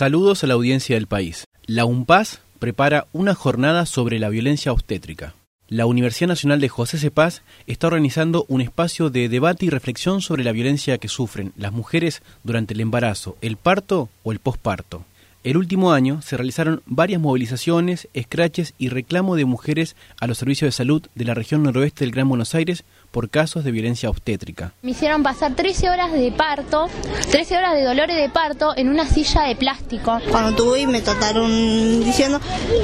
Saludos a la audiencia del país. La UNPAS prepara una jornada sobre la violencia obstétrica. La Universidad Nacional de José C. Paz está organizando un espacio de debate y reflexión sobre la violencia que sufren las mujeres durante el embarazo, el parto o el posparto. El último año se realizaron varias movilizaciones, escraches y reclamo de mujeres a los servicios de salud de la región noroeste del Gran Buenos Aires por casos de violencia obstétrica. Me hicieron pasar 13 horas de parto, 13 horas de dolores de parto en una silla de plástico. Cuando tuve me trataron diciendo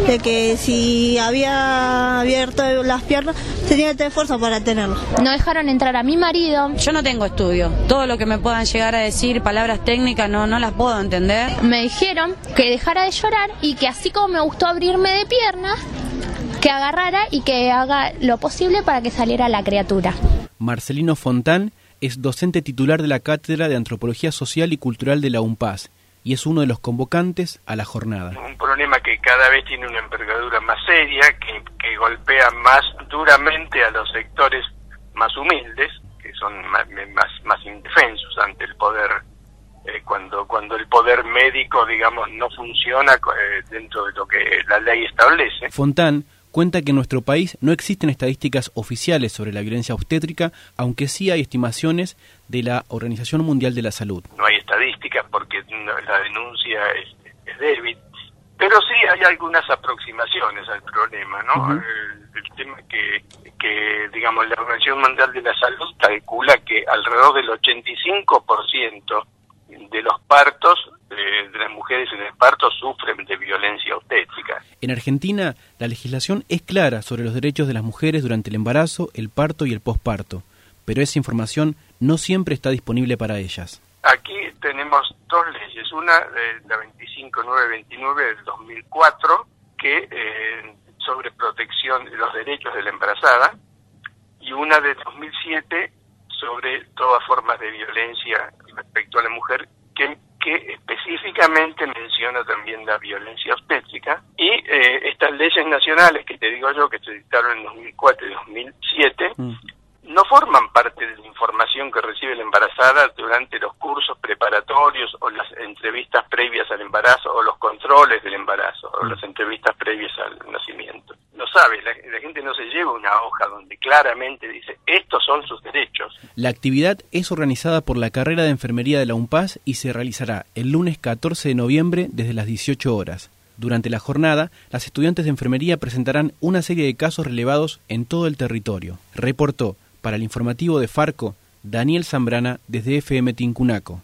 de que si había abierto las piernas tenía que tener fuerza para tenerlo. No dejaron entrar a mi marido. Yo no tengo estudio. Todo lo que me puedan llegar a decir, palabras técnicas, no, no las puedo entender. Me dijeron que dejara de llorar y que así como me gustó abrirme de piernas, que agarrara y que haga lo posible para que saliera la criatura. Marcelino Fontán es docente titular de la Cátedra de Antropología Social y Cultural de la UNPAS y es uno de los convocantes a la jornada. Un problema que cada vez tiene una envergadura más seria, que, que golpea más duramente a los sectores más humildes, que son más, más, más indefensos ante el poder, eh, cuando, cuando el poder médico, digamos, no funciona eh, dentro de lo que la ley establece. Fontán cuenta que en nuestro país no existen estadísticas oficiales sobre la violencia obstétrica, aunque sí hay estimaciones de la Organización Mundial de la Salud. No hay estadísticas porque la denuncia es, es débil, pero sí hay algunas aproximaciones al problema, ¿no? Uh -huh. el, el, tema que, que, digamos, la Organización Mundial de la Salud calcula que alrededor del 85% de los partos de, de, las mujeres en el parto sufren de violencia obstétrica. En Argentina, la legislación es clara sobre los derechos de las mujeres durante el embarazo, el parto y el posparto, pero esa información no siempre está disponible para ellas. Aquí tenemos dos leyes, una de la 25929 del 2004 que eh, sobre protección de los derechos de la embarazada y una de 2007 sobre todas formas de violencia respecto a la mujer que, que específicamente menciona también la violencia obstétrica y eh, estas leyes nacionales que te digo yo que se dictaron en 2004 y 2007 mm. no forman parte de la información que recibe la embarazada durante los cursos preparatorios o las entrevistas previas al embarazo o los controles del embarazo o las entrevistas previas al nacimiento. No sabe, la, la gente no se lleva una hoja donde claramente dice estos son sus derechos. La actividad es organizada por la carrera de enfermería de la UNPAS y se realizará el lunes 14 de noviembre desde las 18 horas. Durante la jornada, las estudiantes de enfermería presentarán una serie de casos relevados en todo el territorio. Reportó para el informativo de Farco Daniel Zambrana desde FM Tincunaco.